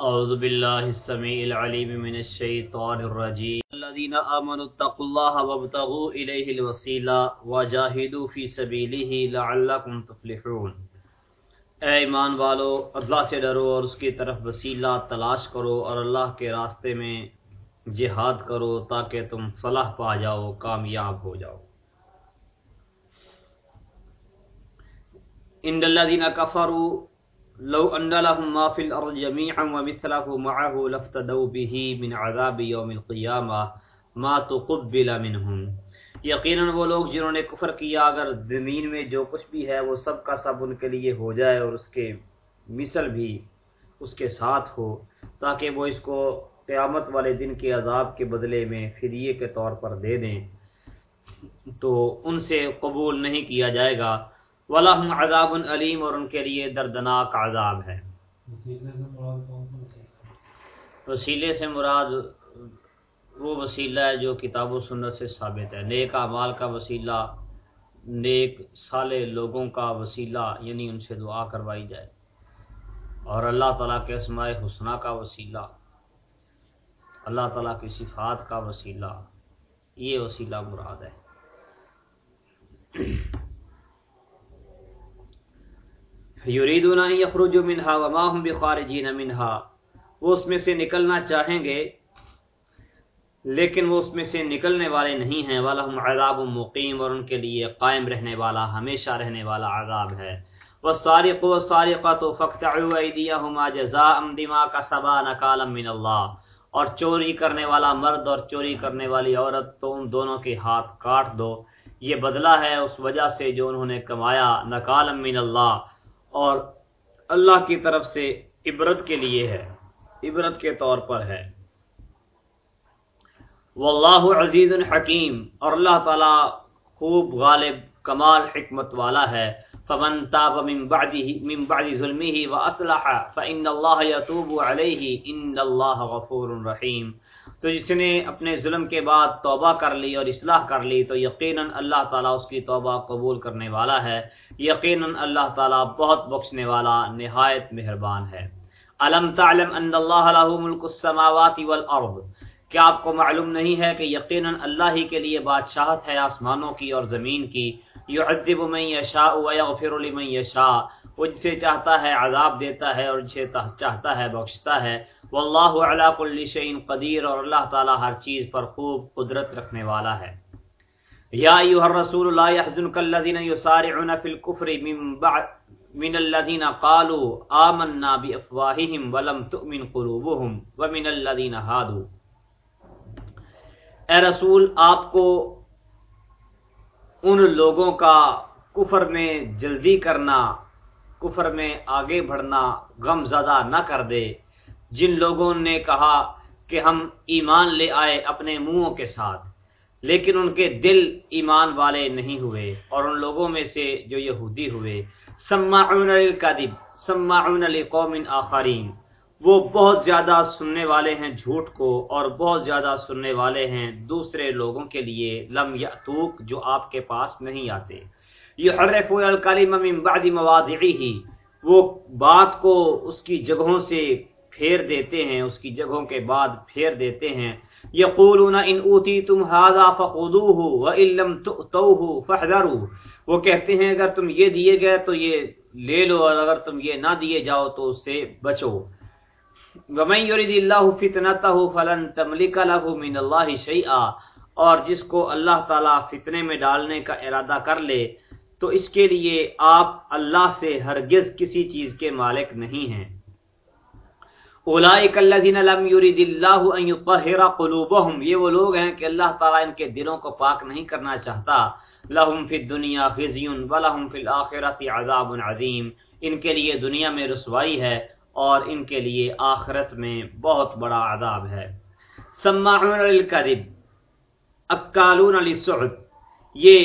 اعوذ باللہ السمیع العلیم من الشیطان الرجیم. الذین آمنوا اتقوا اللہ وابتغوا الیہ الوسیلہ وجاہدوا فی سبیلہ لعلکم تفلحون. اے ایمان والو، اللہ سے ڈرو اور اس کی طرف وسیلہ تلاش کرو اور اللہ کے راستے میں جہاد کرو تاکہ تم فلاح پا جاؤ، کامیاب ہو جاؤ. ان الذين كفروا لو ان لهم ما في الارض جميعا ومثله معه لافتدوا به من عذاب يوم القيامه ما تقبل منهم. یقینا وہ لوگ جنہوں نے کفر کیا، اگر زمین میں جو کچھ بھی ہے، وہ سب کا سب ان کے لیے ہو جائے اور اس کے مثل بھی اس کے ساتھ ہو، تاکہ وہ اس کو قیامت والے دن کے عذاب کے بدلے میں فریے کے طور پر دے دیں، تو ان سے قبول نہیں کیا جائے گا۔ ولاحم عذاب علیم اور ان کے لیے دردناک عذاب ہے۔ وسیلے سے مراد وہ وسیلہ ہے جو کتاب و سنت سے ثابت ہے۔ نیک اعمال کا وسیلہ نیک سالے لوگوں کا وسیلہ یعنی ان سے دعا کروائی جائے۔ اور اللہ تعالیٰ کے اسماء حسنہ کا وسیلہ اللہ تعالیٰ کی صفات کا وسیلہ یہ وسیلہ مراد ہے۔ یریدون ان یخرجوا منها وما هم بخارجین منها وہ اس میں سے نکلنا چاہیں گے، لیکن وہ اس میں سے نکلنے والے نہیں ہیں۔ ولہم عذاب مقیم اور ان کے لیے قائم رہنے والا، ہمیشہ رہنے والا عذاب ہے۔ والسارق والسارقۃ فقطعوا ایدیہما جزاء بما کسبا نکالا من اللہ اور چوری کرنے والا مرد اور چوری کرنے والی عورت، تو ان دونوں کے ہاتھ کاٹ دو۔ یہ بدلہ ہے اس وجہ سے جو انہوں نے کمایا نکالا من اللہ۔ اور اللہ کی طرف سے عبرت کے لیے ہے، عبرت کے طور پر ہے۔ واللہ عزیز الحکیم اور اللہ تعالی خوب غالب، کمال، حکمت والا ہے۔ فمن تاب من بعده، من بعد ظلمه واصلح فان الله يتوب عليه ان الله غفور رحیم۔ تو جس نے اپنے ظلم کے بعد توبہ کر لی اور اصلاح کر لی، تو یقیناً اللہ تعالیٰ اس کی توبہ قبول کرنے والا ہے۔ یقیناً اللہ تعالیٰ بہت بخشنے والا، نہایت مہربان ہے۔ علم تعلم ان اللہ له ملک السماوات والارض؟ کیا آپ کو معلوم نہیں ہے کہ یقیناً اللہ ہی کے لیے بادشاہت ہے آسمانوں کی اور زمین کی؟ یعذب من یشاء ویغفر لمن یشاء۔ وہ جسے چاہتا ہے عذاب دیتا ہے اور جسے چاہتا ہے بخشتا ہے۔ واللہ علی کل شیء قدیر اور اللہ تعالی ہر چیز پر خوب قدرت رکھنے والا ہے۔ یا ایها الرسول لا يحزنك الذين يسارعون في الكفر من بعد من الذين قالوا آمنا بافواههم ولم تؤمن قلوبهم ومن الذين هادوا اے رسول، آپ کو ان لوگوں کا کفر میں جلدی کرنا، کفر میں آگے بڑھنا غم زدہ نہ کر دے۔ جن لوگوں نے کہا کہ ہم ایمان لے آئے اپنے منہوں کے ساتھ، لیکن ان کے دل ایمان والے نہیں ہوئے اور ان لوگوں میں سے جو یہودی ہوئے، سماعون للکذب، سماعون لقوم آخرین، وہ بہت زیادہ سننے والے ہیں جھوٹ کو اور بہت زیادہ سننے والے ہیں دوسرے لوگوں کے لیے، لم یاتوک جو آپ کے پاس نہیں آتے۔ یحرفون الکلم من بعد مواضعه وہ بات کو اس کی جگہوں سے پھیر دیتے ہیں، اس کی جگہوں کے بعد پھیر دیتے ہیں۔ یقولون ان اوتیتم هذا فخذوه وان لم تؤتوه فاحذروا۔ وہ کہتے ہیں، اگر تم یہ دیے گئے تو یہ لے لو، اور اگر تم یہ نہ دیے جاؤ تو اس سے بچو۔ ومن يريد الله فتنته فلن تملك له من الله شيئا اور جس کو اللہ تعالی فتنے میں ڈالنے کا ارادہ کر لے، تو اس کے لیے آپ اللہ سے ہرگز کسی چیز کے مالک نہیں ہیں۔ اولئک الذین لم یرید اللہ ان یطہر قلوبهم یہ وہ لوگ ہیں کہ اللہ تعالی ان کے دلوں کو پاک نہیں کرنا چاہتا۔ لهم فی الدنیا خزی ولهم فی الاخرۃ عذاب عظیم۔ ان کے لیے دنیا میں رسوائی ہے اور ان کے لیے آخرت میں بہت بڑا عذاب ہے۔ سماعون للکذب، اکالون للسحت یہ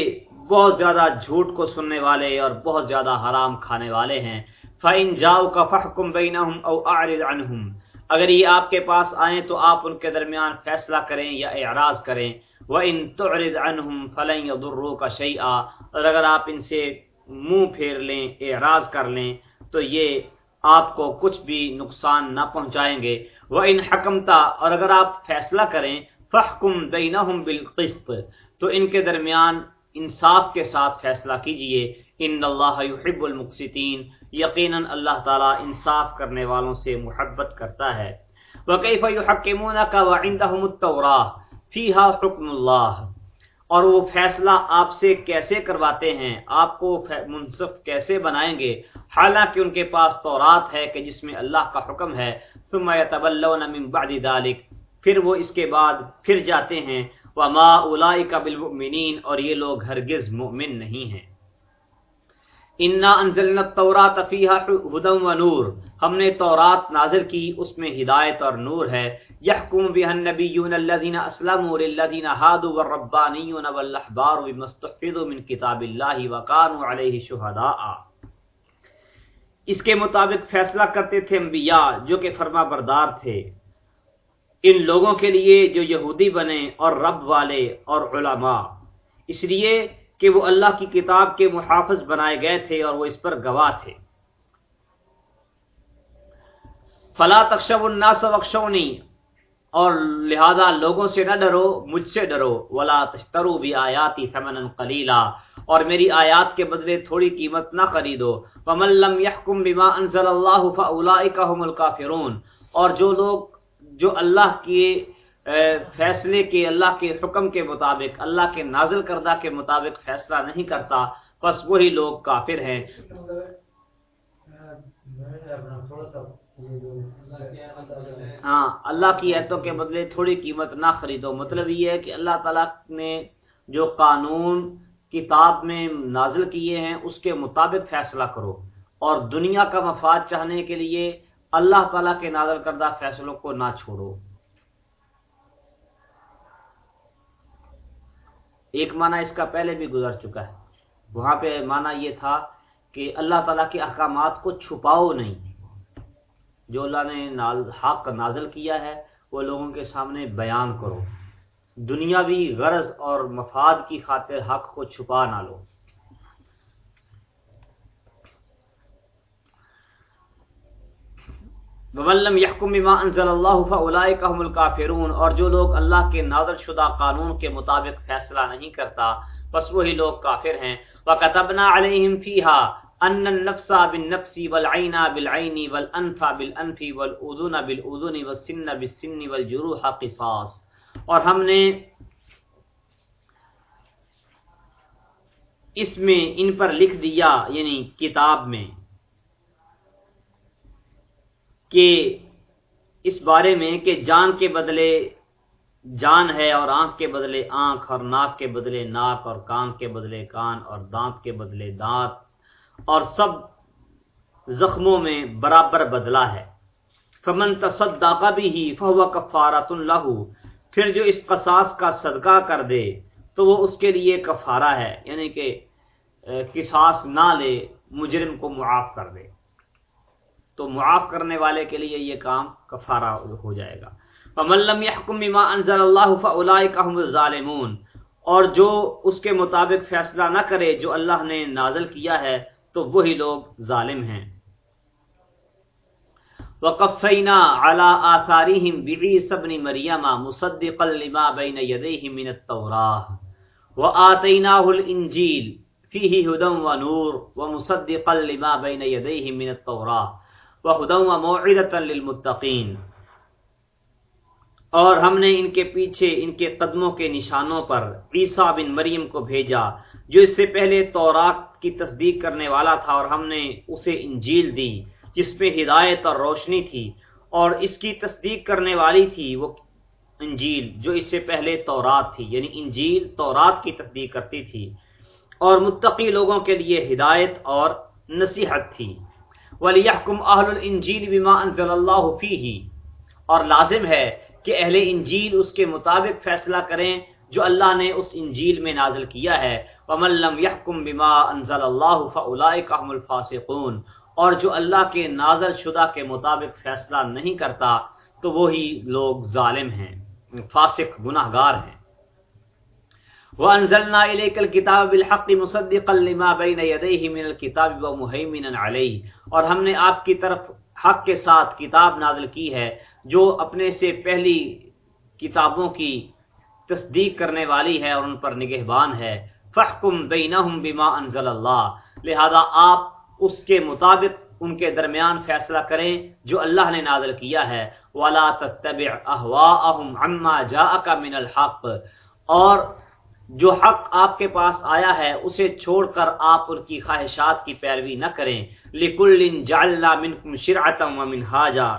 بہت زیادہ جھوٹ کو سننے والے اور بہت زیادہ حرام کھانے والے ہیں۔ فَإِن جَاؤُكَ فَحْكُمْ بَيْنَهُمْ أَوْ أَعْرِضْ عَنْهُمْ۔ اگر یہ آپ کے پاس آئیں تو آپ ان کے درمیان فیصلہ کریں یا اعراض کریں۔ وَإِن تُعْرِضْ عَنْهُمْ فَلَنْ يَضُرُّوكَ شَيْئًا۔ اور اگر آپ ان سے منہ پھیر لیں، اعراض کر لیں، تو یہ آپ کو کچھ بھی نقصان نہ پہنچائیں گے۔ وہ ان حکمتا اور اگر آپ فیصلہ کریں فحکم بینہم بالقسط، تو ان کے درمیان انصاف کے ساتھ فیصلہ کیجیے۔ ان اللہ یحب المقسطین۔ یقیناً اللہ تعالیٰ انصاف کرنے والوں سے محبت کرتا ہے۔ وَكَيْفَ يُحَكِّمُونَكَ وَعِنْدَهُمُ التَّوْرَاةِ فِيهَا حُكْمُ اللَّهِ اور وہ فیصلہ آپ سے کیسے کرواتے ہیں؟ آپ کو منصف کیسے بنائیں گے؟ حالانکہ ان کے پاس تورات ہے کہ جس میں اللہ کا حکم ہے۔ ثم يتبلون من بعد ذلك پھر وہ اس کے بعد پھر جاتے ہیں۔ وما اولئک بالمؤمنین، اور یہ لوگ ہرگز مؤمن نہیں ہیں۔ انا انزلنا التوراۃ فیها هدى ونور۔ ہم نے تورات نازل کی، اس میں ہدایت اور نور ہے۔ یحکم بها النبیون الذین اسلموا للذین هادوا والربانیون والاحبار بما استحفظوا من کتاب اللہ وكانوا علیہ شہداء اس کے مطابق فیصلہ کرتے تھے انبیاء، جو کہ فرما بردار تھے۔ ان لوگوں کے لیے جو یہودی بنے اور رب والے اور علماء۔ اس لیے کہ وہ اللہ کی کتاب کے محافظ بنائے گئے تھے اور وہ اس پر گواہ تھے۔ فلا تخشب الناس وخشونی اور لہذا لوگوں سے نہ ڈرو، مجھ سے ڈرو۔ ولا تشترو بھی آیاتی ثمنا قلیلا۔ اور میری آیات کے بدلے تھوڑی قیمت نہ خریدو۔ ومن لم يحكم بما انزل الله فاولئك هم الكافرون اور جو لوگ جو اللہ کے فیصلے کے، اللہ کے حکم کے مطابق، اللہ کے نازل کردہ کے مطابق فیصلہ نہیں کرتا، بس وہی لوگ کافر ہیں۔ ہاں اللہ کی ایتوں کے بدلے تھوڑی قیمت نہ خریدو۔ مطلب یہ ہے کہ اللہ تعالیٰ نے جو قانون کتاب میں نازل کیے ہیں، اس کے مطابق فیصلہ کرو۔ اور دنیا کا مفاد چاہنے کے لیے اللہ تعالیٰ کے نازل کردہ فیصلوں کو نہ چھوڑو۔ ایک معنی اس کا پہلے بھی گزر چکا ہے۔ وہاں پہ معنی یہ تھا کہ اللہ تعالیٰ کے احکامات کو چھپاؤ نہیں۔ جو اللہ نے حق نازل کیا ہے، وہ لوگوں کے سامنے بیان کرو۔ دنیاوی غرض اور مفاد کی خاطر حق کو چھپا نہ لو۔ وَمَلَّمْ يَحْكُمْ بِمَا أَنزَلَ اللَّهُ فَأُولَئِكَ هُمُ الْكَافِرُونَ، اور جو لوگ اللہ کے نازل شدہ قانون کے مطابق فیصلہ نہیں کرتا، بس وہی لوگ کافر ہیں۔ وَكَتَبْنَا عَلَيْهِمْ فِيهَا أَنَّ النَّفْسَ بِالنَّفْسِ وَالْعَيْنَ بِالْعَيْنِ وَالْأَنْفَ بِالْأَنْفِ وَالْأُذُنَ بِالْأُذُنِ وَالسِّنَّ بِالسِّنِّ وَالْجُرُوحَ قِصَاص۔ اور ہم نے اس میں ان پر لکھ دیا یعنی کتاب میں۔ کہ اس بارے میں کہ جان کے بدلے جان ہے اور آنکھ کے بدلے آنکھ اور ناک کے بدلے ناک اور کان کے بدلے کان اور دانت کے بدلے دانت اور سب زخموں میں برابر بدلا ہے۔ فمن تصدق بھی ہی فہو کفارت اللہ پھر جو اس قصاص کا صدقہ کر دے تو وہ اس کے لیے کفارہ ہے یعنی کہ قصاص نہ لے، مجرم کو معاف کر دے۔ تو معاف کرنے والے کے لیے یہ کام کفارہ ہو جائے گا۔ فملم يحكم بما انزل الله فاولئك هم الظالمون۔ اور جو اس کے مطابق فیصلہ نہ کرے، جو اللہ نے نازل کیا ہے، تو وہی لوگ ظالم ہیں۔ وقفینا على آثارهم بعیسی ابن مریم مصدقا لما بین یدیہ من التوراة۔ وآتیناه الانجیل فیہ ہدى ونور، ومصدقا لما بین یدیہ من التوراة للمتقین اور ہم نے ان کے پیچھے، ان کے قدموں کے نشانوں پر عیسیٰ بن مریم کو بھیجا، جو اس سے پہلے تورات کی تصدیق کرنے والا تھا، اور ہم نے اسے انجیل دی، جس پہ ہدایت اور روشنی تھی، اور اس کی تصدیق کرنے والی تھی وہ انجیل، جو اس سے پہلے تورات تھی یعنی انجیل تورات کی تصدیق کرتی تھی۔ اور متقی لوگوں کے لیے ہدایت اور نصیحت تھی۔ ولیحکم اہل الانجیل بما انزل اللہ فیہ اور لازم ہے کہ اہل انجیل اس کے مطابق فیصلہ کریں جو اللہ نے اس انجیل میں نازل کیا ہے۔ ومن لم يحكم بما انزل اللہ فاولئک هم الفاسقون۔ اور جو اللہ کے نازل شدہ کے مطابق فیصلہ نہیں کرتا تو وہی لوگ ظالم ہیں، فاسق، گناہگار ہیں۔ وانزلنا الیک الکتاب بالحق مصدقا لما بین یدیہ من الکتاب ومہیمنا علیہ۔ اور ہم نے آپ کی طرف حق کے ساتھ کتاب نازل کی ہے، جو اپنے سے پہلی کتابوں کی تصدیق کرنے والی ہے اور ان پر نگہبان ہے۔ فحکم بینہم بما انزل اللہ۔ لہذا آپ اس کے مطابق ان کے درمیان فیصلہ کریں جو اللہ نے نازل کیا ہے۔ ولا تتبع اهواءهم عما جاءك من الحق۔ اور جو حق آپ کے پاس آیا ہے، اسے چھوڑ کر آپ ان کی خواہشات کی پیروی نہ کریں۔ لکل جعلنا منکم شرعتا ومنهاجا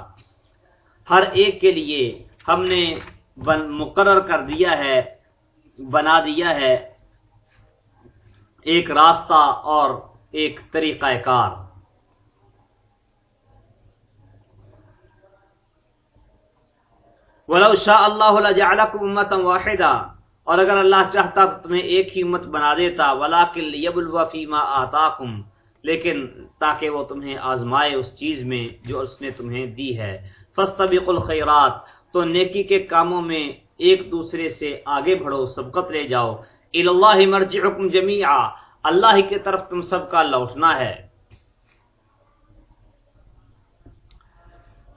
ہر ایک کے لیے ہم نے مقرر کر دیا ہے، بنا دیا ہے ایک راستہ اور ایک طریقہ کار۔ ولو شاء اللہ لجعلکم امتا واحدا۔ اور اگر اللہ چاہتا تو تمہیں ایک ہی امت بنا دیتا، ولیکن لیبلو فیما آتاکم، لیکن تاکہ وہ تمہیں آزمائے اس چیز میں جو اس نے تمہیں دی ہے۔ فاستبق الخیرات، تو نیکی کے کاموں میں ایک دوسرے سے آگے بڑھو، سبقت لے جاؤ۔ اللہ مرجعکم جمیعا، اللہ کی طرف تم سب کا لوٹنا ہے۔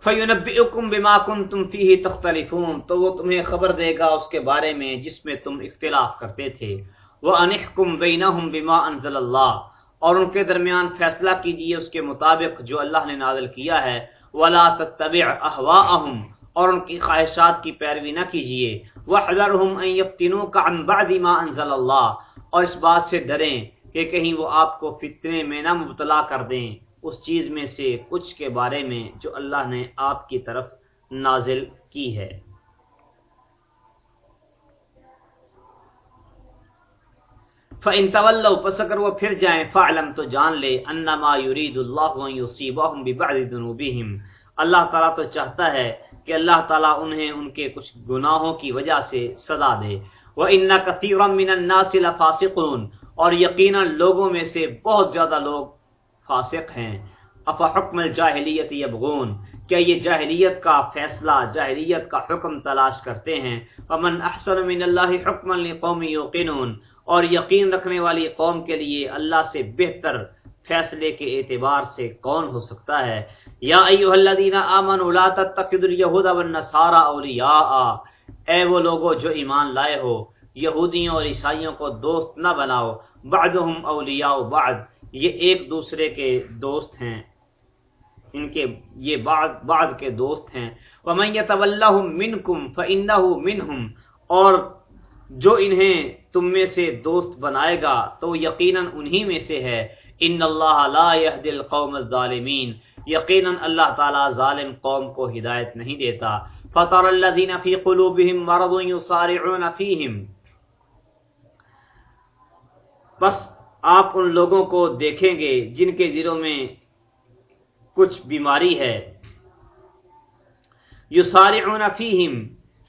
فَيُنَبِّئُكُمْ بِمَا كُنْتُمْ فِيهِ تَخْتَلِفُونَ تو وہ تمہیں خبر دے گا اس کے بارے میں جس میں تم اختلاف کرتے تھے۔ وَأَنِحْكُمْ بَيْنَهُمْ بِمَا أَنزَلَ اللَّهِ اور ان کے درمیان فیصلہ کیجیے اس کے مطابق جو اللہ نے نازل کیا ہے۔ وَلَا تَتَّبِعْ أَهْوَاءَهُمْ اور ان کی خواہشات کی پیروی نہ کیجیے۔ وَحْذَرْهُمْ أَن يَفْتِنُوكَ عَن بَعْدِ مَا أَنزَلَ اللَّهِ اور اس بات سے ڈریں کہ کہیں وہ آپ کو فتنے میں نہ مبتلا کر دیں۔ اس چیز میں سے کچھ کے بارے میں جو اللہ نے آپ کی طرف نازل کی ہے۔ فَإِن تَوَلَّوْا پس اگر وہ پھر جائیں فَعْلَمْ تو جان لے انما يريد الله ان يصيبهم ببعض ذنوبهم۔ اللہ تعالیٰ تو چاہتا ہے کہ اللہ تعالیٰ انہیں ان کے کچھ گناہوں کی وجہ سے سزا دے۔ وَإِنَّ كَثِيرًا مِنَ النَّاسِ لَفَاسِقُونَ۔ اور یقینا لوگوں میں سے بہت زیادہ لوگ فاسق ہیں۔ افا حکم الجاہلیت یبغون؟ کیا یہ جاہلیت کا فیصلہ، جاہلیت کا حکم تلاش کرتے ہیں؟ ومن احسن من اللہ حکما لقوم یوقنون؟ اور یقین رکھنے والی قوم کے لیے اللہ سے بہتر فیصلے کے اعتبار سے کون ہو سکتا ہے؟ یا ایوہ الذین آمنوا لا تتخذوا اليہود والنصارى اولیاء۔ اے وہ لوگو جو ایمان لائے ہو، یہودیوں اور عیسائیوں کو دوست نہ بناؤ۔ بعدهم اولیاء بعد یہ ایک دوسرے کے دوست ہیں۔ ان کے یہ بعض بعض کے دوست ہیں۔ وَمَن يَتَوَلَّهُم مِّنكُمْ فَإِنَّهُ مِنْهُمْ اور جو انہیں تم میں سے دوست بنائے گا تو یقیناً انہی میں سے ہے۔ ان اللہ لا يهدي القوم الظالمین یقیناً اللہ تعالی ظالم قوم کو ہدایت نہیں دیتا۔ فطر الذين في قلوبهم مرض يصارعون فيهم۔ بس آپ ان لوگوں کو دیکھیں گے جن کے دلوں میں کچھ بیماری ہے۔ یو سارے فیہم،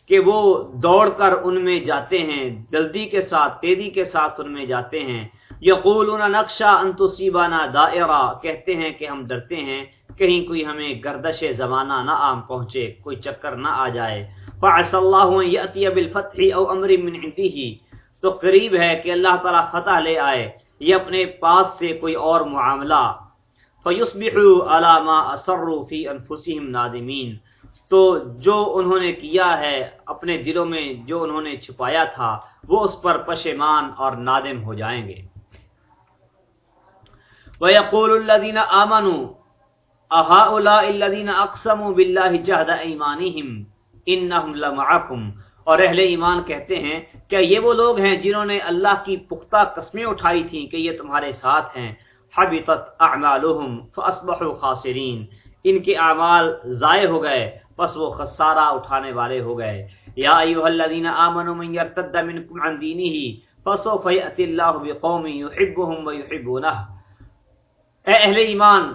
کہ وہ دوڑ کر ان میں جاتے ہیں، جلدی کے ساتھ، تیزی کے ساتھ ان میں جاتے ہیں۔ یقولون نقشہ انتصیبانہ دائرہ کہتے ہیں کہ ہم ڈرتے ہیں، کہیں کوئی ہمیں گردش زمانہ نہ عام پہنچے، کوئی چکر نہ آ جائے۔ فعص اللہ یأتی بالفتح او امر من عنده، تو قریب ہے کہ اللہ تعالی فتح لے آئے۔ یہ اپنے پاس سے کوئی اور معاملہ۔ فیصبحوا علی ما اسروا نادمین تو جو انہوں نے کیا ہے اپنے دلوں میں جو انہوں نے چھپایا تھا، وہ اس پر پشیمان اور نادم ہو جائیں گے۔ وَيَقُولُ الَّذِينَ آمَنُوا، أَهَؤُلَاءِ الَّذِينَ أَقْسَمُوا بِاللَّهِ جَهْدَ أَيْمَانِهِمْ إِنَّهُمْ لَمَعَكُمْ۔ اور اہل ایمان کہتے ہیں، کیا یہ وہ لوگ ہیں جنہوں نے اللہ کی پختہ قسمیں اٹھائی تھیں کہ یہ تمہارے ساتھ ہیں؟ حبطت اعمالهم فاصبحوا خاسرین۔ ان کے اعمال ضائع ہو گئے پس وہ خسارہ اٹھانے والے ہو گئے۔ یا ایها الذين امنوا من يرتد منكم عن دينه فسوف ياتي الله بقوم يحبهم ويحبونه اے اہل ایمان،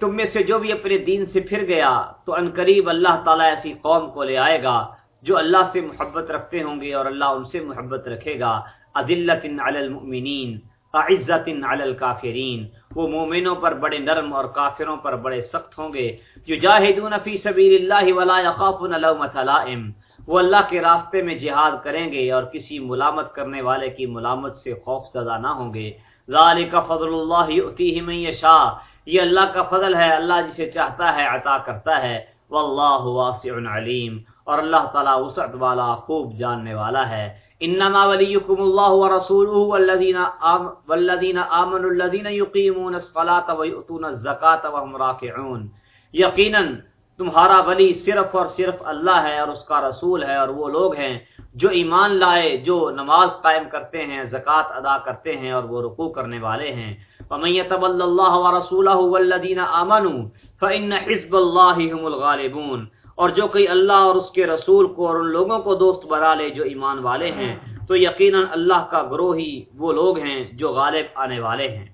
تم میں سے جو بھی اپنے دین سے پھر گیا، تو انقریب اللہ تعالی ایسی قوم کو لے آئے گا۔ جو اللہ سے محبت رکھتے ہوں گے اور اللہ ان سے محبت رکھے گا۔ عدلت علی المؤمنین عزت علی الکافرین۔ وہ مومنوں پر بڑے نرم اور کافروں پر بڑے سخت ہوں گے۔ جو جاہدون فی سبیل اللہ ولا یخافون لومۃ لائم۔ وہ اللہ کے راستے میں جہاد کریں گے اور کسی ملامت کرنے والے کی ملامت سے خوف زدہ نہ ہوں گے۔ ذالک فضل اللہ یؤتیہ من یشاء۔ یہ اللہ کا فضل ہے، اللہ جسے چاہتا ہے، عطا کرتا ہے۔ واللہ واسع علیم۔ اور اللہ تعالی وسعت والا خوب جاننے والا ہے۔ انما ولیکم اللہ ورسولہ والذین آم والذین آمنوا الذین یقیمون الصلاة ویؤتون الزکاة وهم راکعون۔ یقینا تمہارا ولی صرف اور صرف اللہ ہے اور اس کا رسول ہے اور وہ لوگ ہیں جو ایمان لائے، جو نماز قائم کرتے ہیں زکوٰۃ ادا کرتے ہیں اور وہ رکوع کرنے والے ہیں۔ ومن يتول الله ورسوله والذین آمنوا فإن حزب اللہ هم الغالبون۔ اور جو کوئی اللہ اور اس کے رسول کو اور ان لوگوں کو دوست بنا لے جو ایمان والے ہیں، تو یقینا اللہ کا گروہ ہی وہ لوگ ہیں جو غالب آنے والے ہیں۔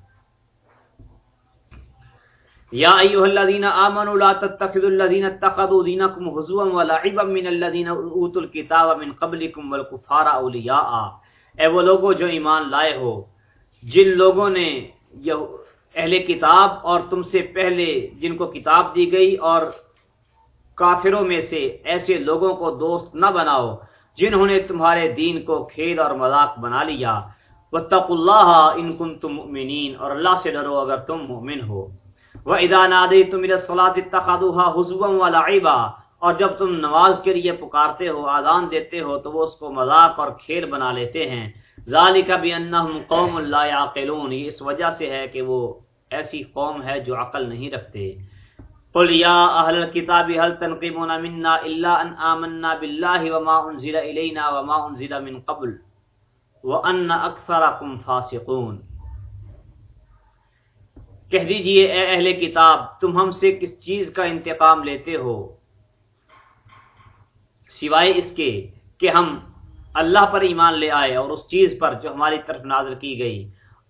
یا ایها الذين امنوا لا تتخذوا الذين اتخذوا دينكم هزوا ولعبا من الذين اوتوا الكتاب من قبلكم والكفار اولیاء۔ اے وہ لوگوں جو ایمان لائے ہو، جن لوگوں نے اہل کتاب اور تم سے پہلے جن کو کتاب دی گئی اور کافروں میں سے ایسے لوگوں کو دوست نہ بناؤ جنہوں نے تمہارے دین کو کھیل اور مذاق بنا لیا۔ واتقوا الله ان كنتم مؤمنين اور اللہ سے ڈرو اگر تم مومن ہو۔ وہ ادا نادی تم سلاد تخادوہ حضوم و لعبا اور جب تم نماز کے لیے پکارتے ہو آدان دیتے ہو، تو وہ اس کو مذاق اور کھیل بنا لیتے ہیں۔ ذالک بانہم قوم لا یعقلون یہ اس وجہ سے ہے کہ وہ ایسی قوم ہے جو عقل نہیں رکھتے۔ قل یا اہل الكتاب، هل تنقمون منا الا ان آمنا بالله وما انزل الینا وما انزل من قبل؟ وان اکثرکم فاسقون۔ کہہ دیجیے، اے اہل کتاب، تم ہم سے کس چیز کا انتقام لیتے ہو؟ سوائے اس کے کہ ہم اللہ پر ایمان لے آئے اور اس چیز پر جو ہماری طرف نازل کی گئی،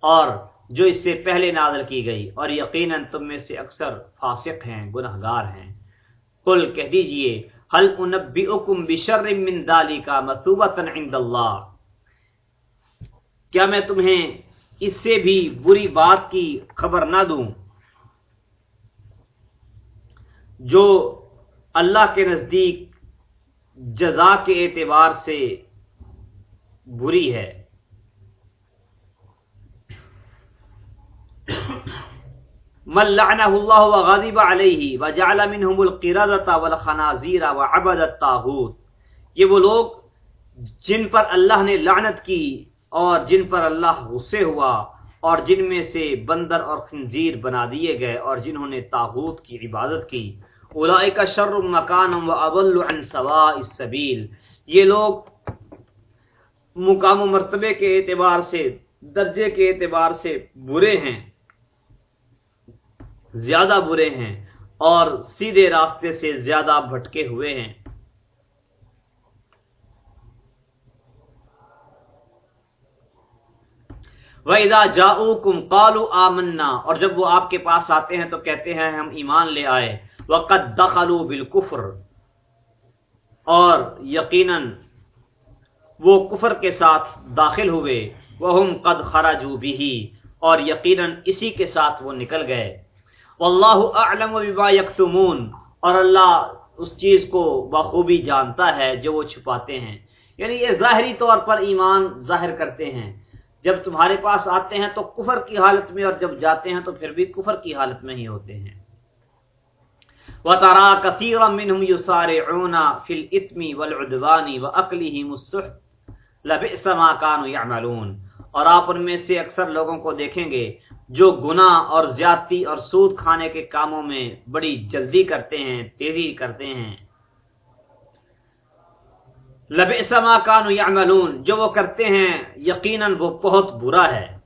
اور جو اس سے پہلے نازل کی گئی اور یقیناً تم میں سے اکثر فاسق ہیں گناہ گار ہیں۔ کل کہہ دیجیے حل انبئکم بشر من دالی کا عند اللہ؟ کیا میں تمہیں اس سے بھی بری بات کی خبر نہ دوں؟ جو اللہ کے نزدیک جزا کے اعتبار سے بری ہے۔ من لعنہ اللہ وغضب علیہ وجعل منہم القردة والخنازیر وعبد الطاغوت۔ یہ وہ لوگ جن پر اللہ نے لعنت کی اور جن پر اللہ غصے ہوا اور جن میں سے بندر اور خنزیر بنا دیے گئے اور جنہوں نے تاغوت کی عبادت کی۔ اولئک شر مکان و اضل عن سواء السبیل۔ یہ لوگ مقام و مرتبے کے اعتبار سے، درجے کے اعتبار سے برے ہیں۔ زیادہ برے ہیں اور سیدھے راستے سے زیادہ بھٹکے ہوئے ہیں۔ وَإِذَا جَاءُوكُمْ قَالُوا آمَنَّا۔ اور جب وہ آپ کے پاس آتے ہیں تو کہتے ہیں، ہم ایمان لے آئے۔ وَقَدْ دَخَلُوا بِالْكُفْرِ۔ اور یقیناً وہ کفر کے ساتھ داخل ہوئے۔ وَهُمْ قَدْ خَرَجُوا بِهِ۔ اور یقیناً اسی کے ساتھ وہ نکل گئے۔ وَاللَّهُ أَعْلَمُ بِمَا يَكْتُمُونَ اور اللہ اس چیز کو بخوبی جانتا ہے جو وہ چھپاتے ہیں۔ یعنی یہ ظاہری طور پر ایمان ظاہر کرتے ہیں۔ جب تمہارے پاس آتے ہیں تو کفر کی حالت میں، اور جب جاتے ہیں تو پھر بھی کفر کی حالت میں ہی ہوتے ہیں۔ وَتَرَا كَثِيرًا مِّنْهُمْ يُسَارِعُونَ فِي الْإِثْمِ وَالْعُدْوَانِ وَأَقْلِهِمُ السُّحْتِ، لَبِئْسَ مَا كَانُوا يَعْمَلُونَ اور آپ ان میں سے اکثر لوگوں کو دیکھیں گے جو گناہ اور زیادتی اور سود کھانے کے کاموں میں بڑی جلدی کرتے ہیں، تیزی کرتے ہیں۔ لب اسما کانو یعملون، جو وہ کرتے ہیں، یقیناً وہ بہت برا ہے۔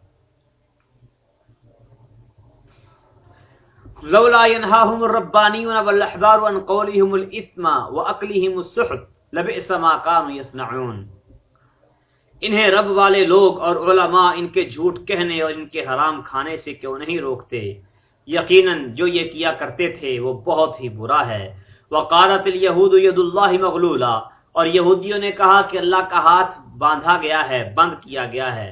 لولا ينهاهم الربانيون والاحبار عن قولهم الاثم واكلهم السحت، لبئس ما كانوا يصنعون انہیں رب والے لوگ اور علماء ان کے جھوٹ کہنے اور ان کے حرام کھانے سے کیوں نہیں روکتے؟ یقیناً جو یہ کیا کرتے تھے وہ بہت ہی برا ہے۔ وقالت اليهود يد الله مغلولا، اور یہودیوں نے کہا کہ اللہ کا ہاتھ باندھا گیا ہے، بند کیا گیا ہے،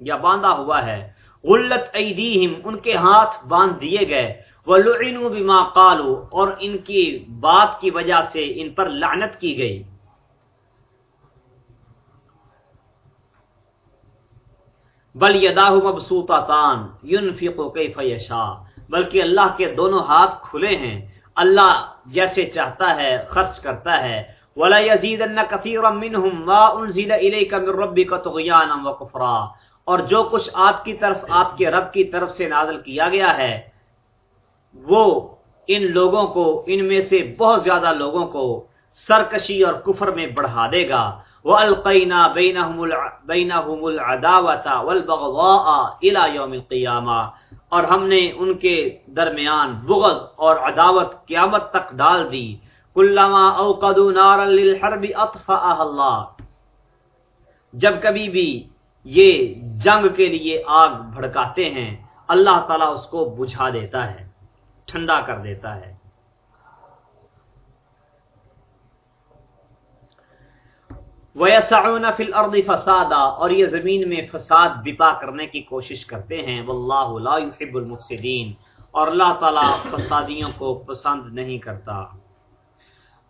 یا باندھا ہوا ہے۔ غلط ایدیہم، ان کے ہاتھ باندھ دیے گئے۔ بما قالوا، اور ان کی بات کی وجہ سے ان پر لعنت کی گئی۔ بل یداہ مبسوطتان ينفق کیف یشا بلکہ اللہ کے دونوں ہاتھ کھلے ہیں، اللہ جیسے چاہتا ہے، خرچ کرتا ہے۔ ولا يزيدن كثيرا منهم ما انزل اليك من ربك طغيانا وكفرا اور جو کچھ آپ کی طرف، آپ کے رب کی طرف سے نازل کیا گیا ہے، وہ ان لوگوں کو، ان میں سے بہت زیادہ لوگوں کو سرکشی اور کفر میں بڑھا دے گا۔ وَأَلْقَيْنَا بَيْنَهُمُ الْعَدَاوَةَ وَالْبَغْضَاءَ إِلَى يَوْمِ الْقِيَامَةِ۔ اور ہم نے ان کے درمیان بغض اور عداوت قیامت تک ڈال دی۔ کلما اوقدوا نارا للحرب اطفاها اللہ جب کبھی بھی یہ جنگ کے لیے آگ بھڑکاتے ہیں، اللہ تعالیٰ اس کو بجھا دیتا ہے، ٹھنڈا کر دیتا ہے۔ وَيَسَعُونَ فِي الْأَرْضِ فَسَادًا، اور یہ زمین میں فساد بپا کرنے کی کوشش کرتے ہیں۔ واللہ لا يحب المفسدین اور اللہ تعالیٰ فسادیوں کو پسند نہیں کرتا۔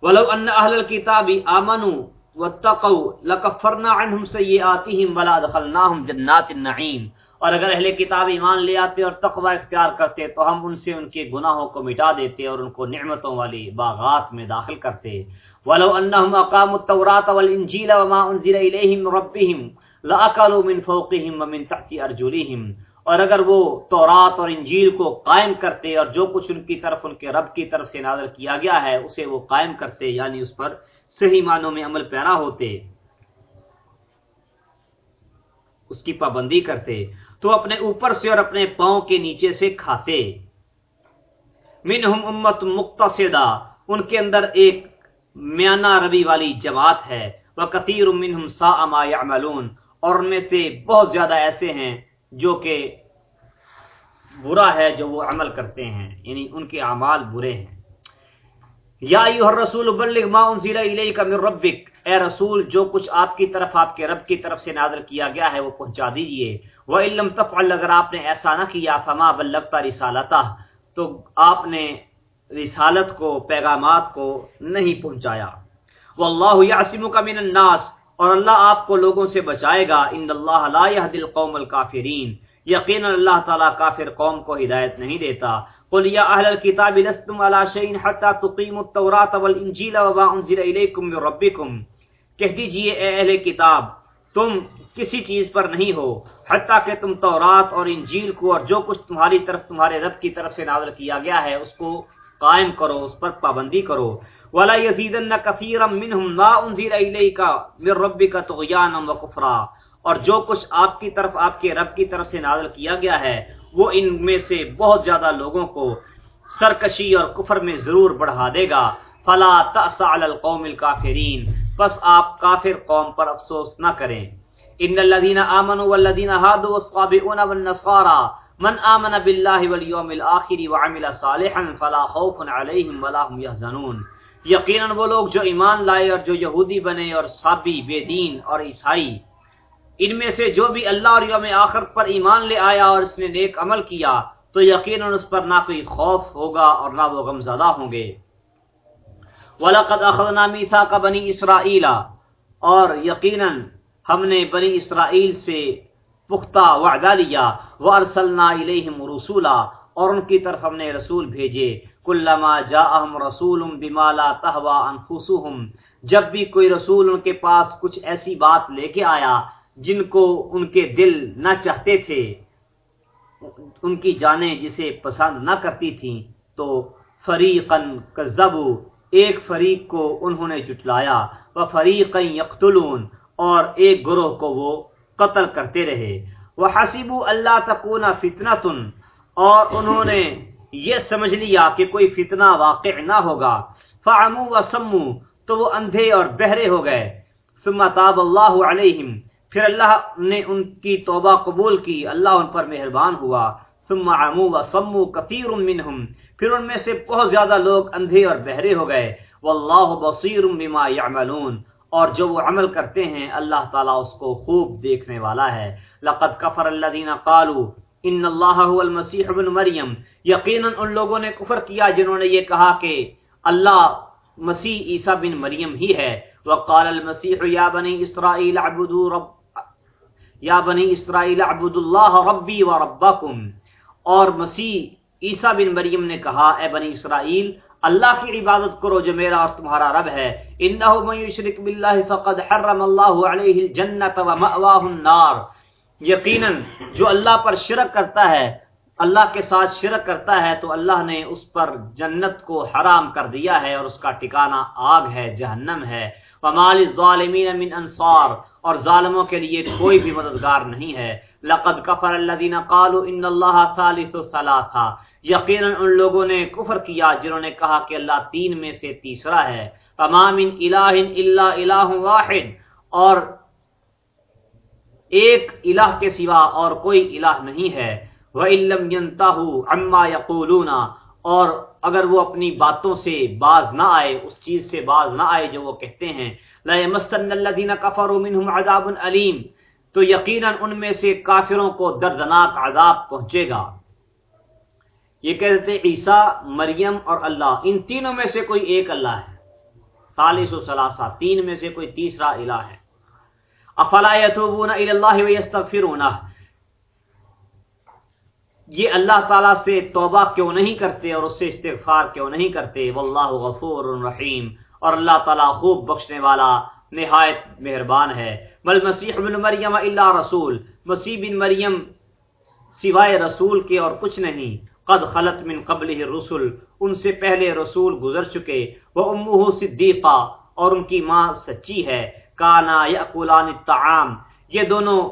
ولو ان اہل الكتاب آمنوا واتقوا لکفرنا عنہم سیئاتہم ولا دخلناہم جنات النعیم اور اگر اہل کتاب ایمان لے آتے اور تقوی اختیار کرتے تو ہم ان سے ان کے گناہوں کو مٹا دیتے اور ان کو نعمتوں والی باغات میں داخل کرتے۔ ولو انہم اقاموا التوراۃ والانجیل وما انزل الیہم ربہم لاکلوا من فوقہم ومن تحت ارجلہم اور اگر وہ تورات اور انجیل کو قائم کرتے اور جو کچھ ان کی طرف ان کے رب کی طرف سے نازل کیا گیا ہے اسے وہ قائم کرتے یعنی اس پر صحیح معنوں میں عمل پیرا ہوتے، اس کی پابندی کرتے۔ تو اپنے اوپر سے اور اپنے پاؤں کے نیچے سے کھاتے۔ منہم امت مقتصدہ، ان کے اندر ایک میانہ روی والی جماعت ہے۔ وہ کثیر منہم سا اما یعملون، اور ان میں سے بہت زیادہ ایسے ہیں جو کہ برا ہے جو وہ عمل کرتے ہیں یعنی ان کے اعمال برے ہیں۔ یا ایوہ الرسول بلغ ما انزل الیک من ربک۔ اے رسول، جو کچھ آپ کی طرف، آپ کے رب کی طرف سے نازل کیا گیا ہے، وہ پہنچا دیجیے۔ وَإِن لَمْ تَفْعَلْ، اگر آپ نے ایسا نہ کیا، فما بلغتا رسالتہ تو آپ نے رسالت کو، پیغامات کو نہیں پہنچایا۔ واللہ یعصمک من الناس، اور اللہ آپ کو لوگوں سے بچائے گا۔ ان اللہ لا يهدي القوم الكافرین یقینا اللہ تعالی کافر قوم کو ہدایت نہیں دیتا۔ قل یا اہل الكتاب لستم على شيء حتى تقيموا التوراة والانجيل وما انزل اليكم من ربكم۔ کہہ دیجیے اے اہل کتاب، تم کسی چیز پر نہیں ہو، حتیٰ کہ تم تورات اور انجیل کو اور جو کچھ تمہاری طرف، تمہارے رب کی طرف سے نازل کیا گیا ہے، اس کو قائم کرو، اس پر پابندی کرو۔ ولا يزيدن كثيرا منهم ما انزل اليك من ربك طغيانا وكفرا۔ اور جو کچھ آپ کی طرف، آپ کے رب کی طرف سے نازل کیا گیا ہے وہ ان میں سے بہت زیادہ لوگوں کو سرکشی اور کفر میں ضرور بڑھا دے گا۔ فلا تأس على القوم الكافرين۔ بس آپ کافر قوم پر افسوس نہ کریں۔ ان الذين امنوا والذين هادوا والصابئون والنصارى۔ من آمن بالله واليوم الاخر وعمل صالحا فلا خوف عليهم ولا هم يحزنون۔ یقیناً وہ لوگ جو ایمان لائے اور جو یہودی بنے اور صابی، بے دین اور عیسائی۔ ان میں سے جو بھی اللہ اور یوم آخر پر ایمان لے آیا اور اس نے نیک عمل کیا، تو یقیناً اس پر نہ کوئی خوف ہوگا اور نہ وہ غم زدہ ہوں گے۔ وَلَقَدْ أَخَذْنَا مِيثَاقَ بَنِي إِسْرَائِيلَ۔ اور یقیناً ہم نے بنی اسرائیل سے پختہ وعدہ لیا۔ وَأَرْسَلْنَا إِلَيْهِمْ رُسُولًا۔ اور ان کی طرف ہم نے رسول بھیجے۔ کلما جاءہم رسول بما لا تہوا انفسہم جب بھی کوئی رسول ان کے پاس کچھ ایسی بات لے کے آیا جن کو ان کے دل نہ چاہتے تھے، ان کی جانیں جسے پسند نہ کرتی تھیں، تو فریقن کذبو ایک فریق کو انہوں نے جٹلایا و فریقن یقتلون، اور ایک گروہ کو وہ قتل کرتے رہے۔ وہ حسیب اللہ تکون فتنتن، اور انہوں نے یہ سمجھ لیا کہ کوئی فتنہ واقع نہ ہوگا۔ فعمو و سمو تو وہ اندھے اور بہرے ہو گئے۔ ثم تاب اللہ علیہم پھر اللہ نے ان کی توبہ قبول کی، اللہ ان پر مہربان ہوا۔ ثم عمو و سمو کثیر منہم۔ پھر ان میں سے بہت زیادہ لوگ اندھے اور بہرے ہو گئے۔ واللہ بصیر بما یعملون۔ اور جو وہ عمل کرتے ہیں، اللہ تعالیٰ اس کو خوب دیکھنے والا ہے۔ لقد کفر الذین قالوا ان اللہ هو المسیح ابن مریم۔ یقینا ان لوگوں نے کفر کیا جنہوں نے یہ کہا کہ اللہ مسیح عیسیٰ بن مریم ہی ہے۔ وقال المسیح یا بنی اسرائیل عبدو رب یا بنی اسرائیل عبد اللہ ربی و ربکم۔ اور مسیح عیسیٰ بن مریم نے کہا، اے بنی اسرائیل، اللہ کی عبادت کرو جو میرا اور تمہارا رب ہے۔ انہو من یشرک باللہ فقد حرم اللہ علیہ الجنت و مأواہ النار۔ یقینا جو اللہ پر شرک کرتا ہے، اللہ کے ساتھ شرک کرتا ہے، تو اللہ نے اس پر جنت کو حرام کر دیا ہے اور اس کا ٹھکانہ آگ ہے، جہنم ہے۔ ومال الظالمین من انصار۔ اور ظالموں کے لیے کوئی بھی مددگار نہیں ہے۔ لقد کفر الذين قالوا ان الله ثالث ثلاثه یقینا ان لوگوں نے کفر کیا جنہوں نے کہا کہ اللہ تین میں سے تیسرا ہے۔ فما من الہ الا الہ واحد۔ اور ایک الہ کے سوا اور کوئی الہ نہیں ہے۔ وَإِلَّمْ يَنْتَهُ عَمَّا يَقُولُونَ۔ اور اگر وہ اپنی باتوں سے باز نہ آئے، اس چیز سے باز نہ آئے جو وہ کہتے ہیں، لَا الَّذِينَ عَذَابٌ تو یقیناً ان میں سے کافروں کو دردناک عذاب پہنچے گا۔ یہ کہتے عیسیٰ، مریم اور اللہ، ان تینوں میں سے کوئی ایک اللہ ہے۔ ثالث و ثلاثہ، تین میں سے کوئی تیسرا الہ ہے۔ افلا يتوبون الى الله ويستغفرونه یہ اللہ تعالیٰ سے توبہ کیوں نہیں کرتے اور اس سے استغفار کیوں نہیں کرتے؟ واللہ غفور رحیم۔ اور اللہ تعالیٰ خوب بخشنے والا نہایت مہربان ہے۔ بل مسیح بن مریم اللہ رسول۔ مسیح بن مریم سوائے رسول کے اور کچھ نہیں۔ قد خلط من قبل رسول ان سے پہلے رسول گزر چکے۔ وہ امہ صدیقہ۔ اور ان کی ماں سچی ہے۔ کانا یا الطعام۔ یہ دونوں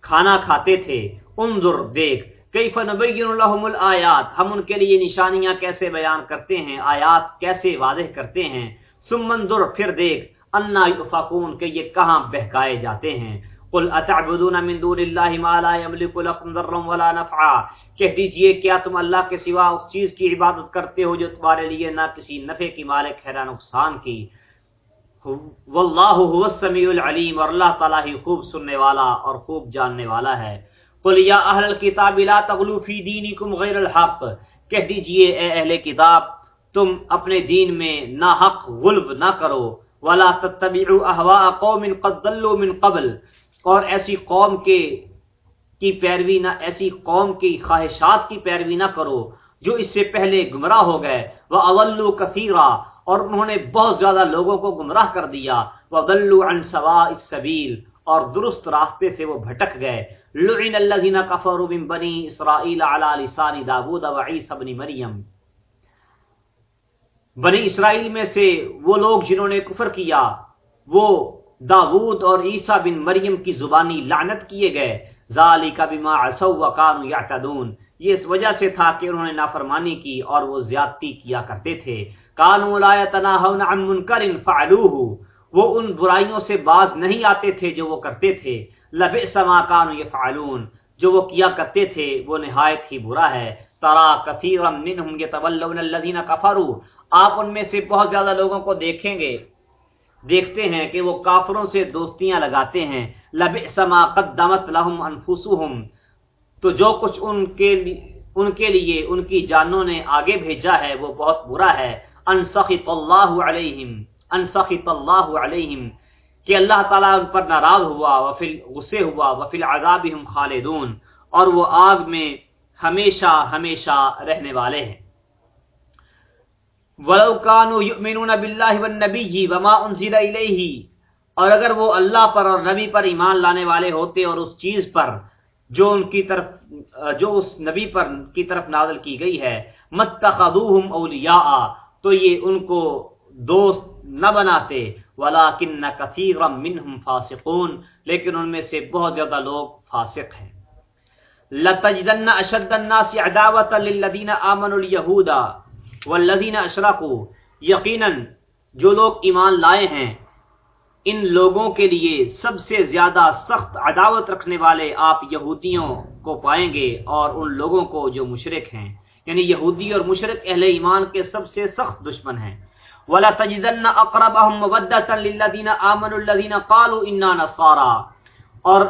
کھانا کھاتے تھے۔ انظر، دیکھ۔ کیف نبین لهم الآیات، ہم ان کے لیے نشانیاں کیسے بیان کرتے ہیں، آیات کیسے واضح کرتے ہیں۔ ثم انظر، پھر دیکھ، انا یفقون کہ یہ کہاں بہکائے جاتے ہیں۔ قل اتعبدون من دون اللہ ما لا یملک لکم ضرا ولا نفعا۔ کہہ دیجیے، کیا تم اللہ کے سوا اس چیز کی عبادت کرتے ہو جو تمہارے لیے نہ کسی نفع کی مالک ہے، نہ نقصان کی؟ واللہ هو السمیع العلیم، اور اللہ تعالی ہی خوب سننے والا اور خوب جاننے والا ہے۔ قل یا اہل الكتاب لا تغلو فی دینکم غیر الحق، کہہ دیجیے اے اہل کتاب، تم اپنے دین میں نہ حق غلب نہ کرو، ولا تتبعوا اهواء قوم قد ضلوا من قبل، اور ایسی قوم کے کی پیروی نہ، ایسی قوم کی خواہشات کی پیروی نہ کرو، جو اس سے پہلے گمراہ ہو گئے وہ اولو کثیرا اور انہوں نے بہت زیادہ لوگوں کو گمراہ کر دیا وہ غلو عن سوا السبیل اور درست راستے سے وہ بھٹک گئے۔ لعن الذين كفروا من بني اسرائيل على لسان داوود وعيسى ابن مريم. بنی اسرائیل میں سے وہ لوگ جنہوں نے کفر کیا، وہ داود اور عیسیٰ بن مریم کی زبانی لعنت کیے گئے۔ ذالک بما عصوا وكانوا يعتدون یہ اس وجہ سے تھا کہ انہوں نے نافرمانی کی اور وہ زیادتی کیا کرتے تھے۔ كانوا لا يتناهون عن منكر فعلوه۔ وہ ان برائیوں سے باز نہیں آتے تھے جو وہ کرتے تھے۔ لب سما کان یفعلون جو وہ کیا کرتے تھے، وہ نہایت ہی برا ہے۔ ترا کثیر منہم یتولون الذین کفروا۔ آپ ان میں سے بہت زیادہ لوگوں کو دیکھیں گے۔ دیکھتے ہیں کہ وہ کافروں سے دوستیاں لگاتے ہیں۔ لب سما قدمت لهم انفسهم۔ تو جو کچھ ان کے ان کے لیے ان کی جانوں نے آگے بھیجا ہے، وہ بہت برا ہے۔ ان سخط اللہ علیہم۔ انسخط اللہ علیہم۔ کہ اللہ تعالیٰ ان پر ناراض ہوا وفل غصے ہوا وفل عذاب ہم خالدون، اور وہ آگ میں ہمیشہ ہمیشہ رہنے والے ہیں۔ وَلَوْ كَانُوا يُؤْمِنُونَ بِاللَّهِ وَالنَّبِيِّ وَمَا أُنزِلَ إِلَيْهِ، اور اگر وہ اللہ پر اور نبی پر ایمان لانے والے ہوتے اور اس چیز پر جو ان کی طرف جو اس نبی پر کی طرف نازل کی گئی ہے، مَتَّخَذُوهُمْ أَوْلِيَاءَ، تو یہ ان کو دوست نہ بناتے ولیکن کثیرا منہم فاسقون لیکن ان میں سے بہت زیادہ لوگ فاسق ہیں۔ لتجدن اشد الناس عداوة للذین آمنوا اليہود والذین اشرکوا یقینا جو لوگ ایمان لائے ہیں، ان لوگوں کے لیے سب سے زیادہ سخت عداوت رکھنے والے آپ یہودیوں کو پائیں گے اور ان لوگوں کو جو مشرک ہیں۔ یعنی یہودی اور مشرک اہل ایمان کے سب سے سخت دشمن ہیں۔ ولا تجدن اقربهم موده للذين امنوا الذين قالوا اننا نصارى. اور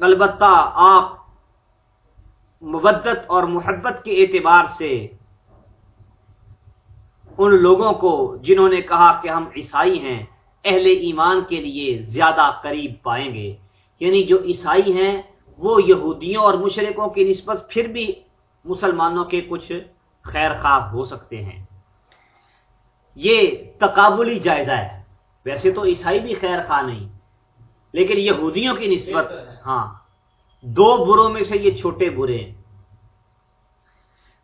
البتہ آپ مودت اور محبت کے اعتبار سے ان لوگوں کو جنہوں نے کہا کہ ہم عیسائی ہیں، اہل ایمان کے لیے زیادہ قریب پائیں گے۔ یعنی جو عیسائی ہیں، وہ یہودیوں اور مشرقوں کی نسبت پھر بھی مسلمانوں کے کچھ خیر خواہ ہو سکتے ہیں۔ یہ تقابلی جائزہ ہے۔ ویسے تو عیسائی بھی خیر خواہ نہیں لیکن یہودیوں کی نسبت ہاں دو بروں میں سے یہ چھوٹے برے ہیں۔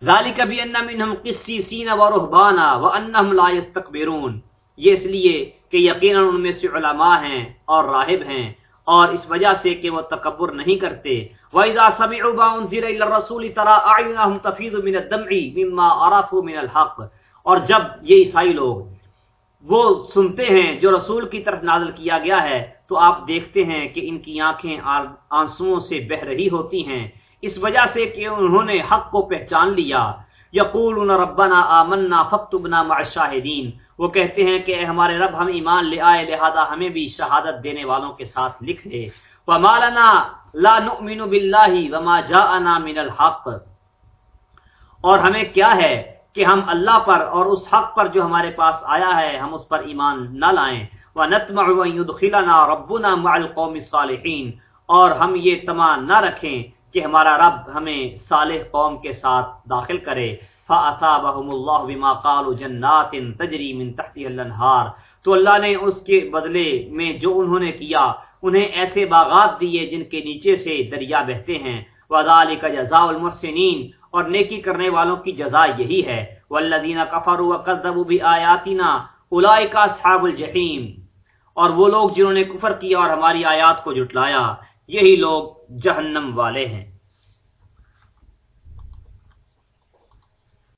ذالک بھی ان منہم قسیسین و رہبانا و انہم لا یستکبرون یہ اس لیے کہ یقینا ان میں سے علماء ہیں اور راہب ہیں اور اس وجہ سے کہ وہ تکبر نہیں کرتے۔ وَإِذَا سَمِعُوا مَا أُنزِلَ إِلَى الرَّسُولِ تَرَى أَعْيُنَهُمْ تَفِيضُ مِنَ الدَّمْعِ مِمَّا عَرَفُوا مِنَ الْحَقِّ۔ اور جب یہ عیسائی لوگ وہ سنتے ہیں جو رسول کی طرف نازل کیا گیا ہے، تو آپ دیکھتے ہیں کہ ان کی آنکھیں آنسوؤں سے بہ رہی ہوتی ہیں۔ اس وجہ سے کہ انہوں نے حق کو پہچان لیا۔ یقولون ربنا آمنا فاکتبنا مع الشاہدین۔ وہ کہتے ہیں کہ اے ہمارے رب، ہم ایمان لے آئے، لہذا ہمیں بھی شہادت دینے والوں کے ساتھ لکھ لے وما لنا لا نؤمن باللہ وما جاءنا من الحق۔ اور ہمیں کیا ہے؟ کہ ہم اللہ پر اور اس حق پر جو ہمارے پاس آیا ہے، ہم اس پر ایمان نہ لائیں۔ ونطمع ان يدخلنا ربنا مع القوم الصالحین اور ہم یہ تما نہ رکھیں کہ ہمارا رب ہمیں صالح قوم کے ساتھ داخل کرے۔ فاثابهم الله بما قالوا جنات تجري من تحتها الانهار تو اللہ نے اس کے بدلے میں جو انہوں نے کیا، انہیں ایسے باغات دیے جن کے نیچے سے دریا بہتے ہیں۔ وذالک جزاء المحسنین اور نیکی کرنے والوں کی جزا یہی ہے۔ والذین کفروا وکذبوا بآیاتنا اولئک اصحاب الجحیم اور وہ لوگ جنہوں نے کفر کیا اور ہماری آیات کو جھٹلایا، یہی لوگ جہنم والے ہیں۔